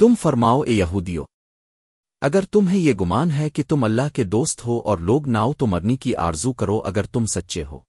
تم فرماؤ اے یہودیو، اگر تمہیں یہ گمان ہے کہ تم اللہ کے دوست ہو اور لوگ ناؤ تو مرنی کی آرزو کرو اگر تم سچے ہو۔